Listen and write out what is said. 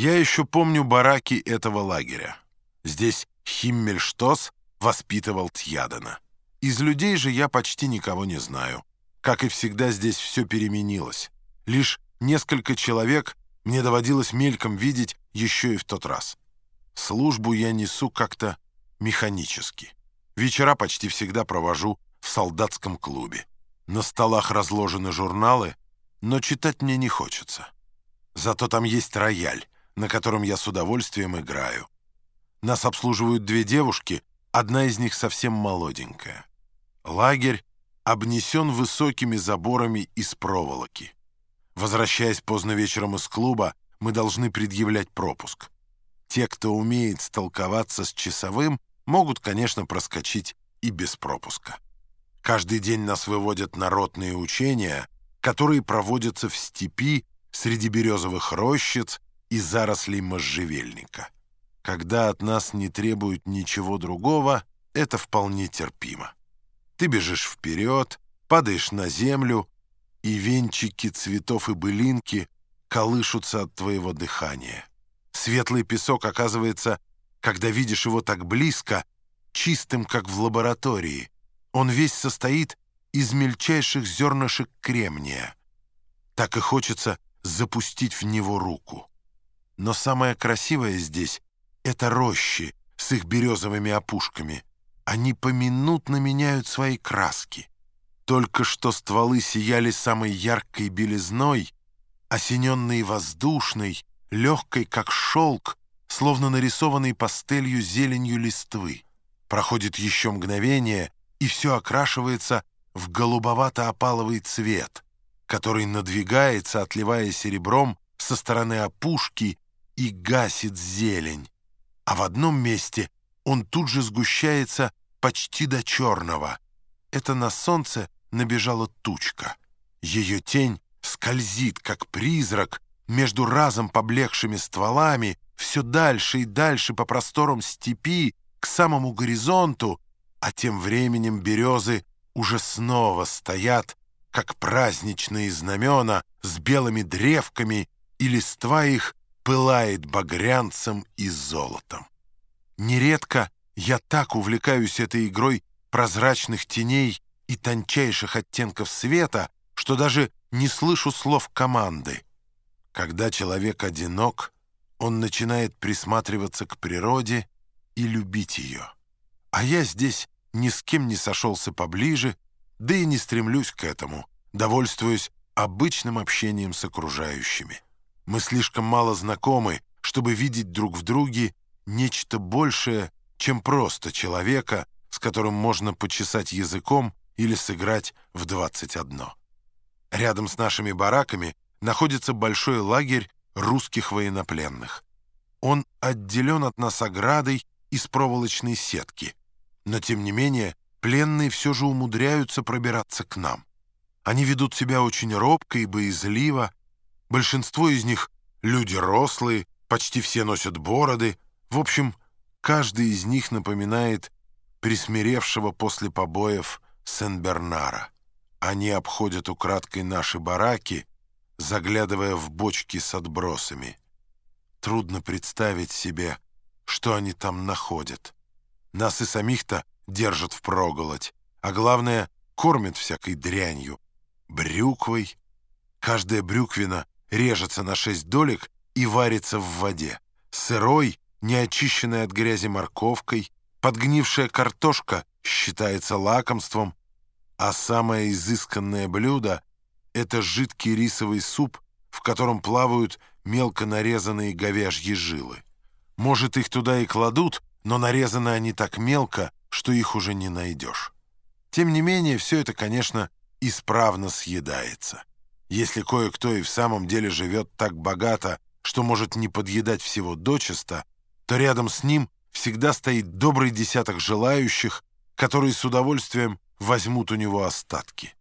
Я еще помню бараки этого лагеря. Здесь Химмельштос воспитывал Тьядена. Из людей же я почти никого не знаю. Как и всегда, здесь все переменилось. Лишь несколько человек мне доводилось мельком видеть еще и в тот раз. Службу я несу как-то механически. Вечера почти всегда провожу в солдатском клубе. На столах разложены журналы, но читать мне не хочется. Зато там есть рояль, на котором я с удовольствием играю. Нас обслуживают две девушки, одна из них совсем молоденькая. Лагерь обнесен высокими заборами из проволоки. Возвращаясь поздно вечером из клуба, мы должны предъявлять пропуск. Те, кто умеет столковаться с часовым, могут, конечно, проскочить и без пропуска. Каждый день нас выводят народные учения, которые проводятся в степи среди березовых рощиц и зарослей можжевельника. Когда от нас не требуют ничего другого, это вполне терпимо. Ты бежишь вперед, падаешь на землю, и венчики цветов и былинки колышутся от твоего дыхания. Светлый песок оказывается, когда видишь его так близко, чистым, как в лаборатории. Он весь состоит из мельчайших зернышек кремния. Так и хочется запустить в него руку. Но самое красивое здесь — это рощи с их березовыми опушками. Они поминутно меняют свои краски. Только что стволы сияли самой яркой белизной, осененные воздушной, легкой, как шелк, словно нарисованной пастелью зеленью листвы. Проходит еще мгновение, и все окрашивается в голубовато-опаловый цвет, который надвигается, отливая серебром со стороны опушки и гасит зелень. А в одном месте он тут же сгущается почти до черного. Это на солнце набежала тучка. Ее тень скользит, как призрак, между разом поблекшими стволами, все дальше и дальше по просторам степи, к самому горизонту, а тем временем березы уже снова стоят, как праздничные знамена с белыми древками, и листва их пылает багрянцем и золотом. Нередко я так увлекаюсь этой игрой прозрачных теней и тончайших оттенков света, что даже не слышу слов команды. Когда человек одинок, он начинает присматриваться к природе и любить ее. А я здесь ни с кем не сошелся поближе, да и не стремлюсь к этому, довольствуюсь обычным общением с окружающими. Мы слишком мало знакомы, чтобы видеть друг в друге нечто большее, чем просто человека, с которым можно почесать языком или сыграть в 21. Рядом с нашими бараками находится большой лагерь русских военнопленных. Он отделен от нас оградой из проволочной сетки, но, тем не менее, пленные все же умудряются пробираться к нам. Они ведут себя очень робко и боязливо. Большинство из них — люди рослые, почти все носят бороды. В общем, каждый из них напоминает присмиревшего после побоев Сен-Бернара. Они обходят украдкой наши бараки, заглядывая в бочки с отбросами. Трудно представить себе, что они там находят. Нас и самих-то держат впроголодь, а главное, кормят всякой дрянью, брюквой. Каждая брюквина режется на шесть долек и варится в воде. Сырой, неочищенной от грязи морковкой, подгнившая картошка считается лакомством, а самое изысканное блюдо — это жидкий рисовый суп, в котором плавают мелко нарезанные говяжьи жилы. Может, их туда и кладут, но нарезаны они так мелко, что их уже не найдешь. Тем не менее, все это, конечно, исправно съедается. Если кое-кто и в самом деле живет так богато, что может не подъедать всего дочисто, то рядом с ним всегда стоит добрый десяток желающих, которые с удовольствием возьмут у него остатки.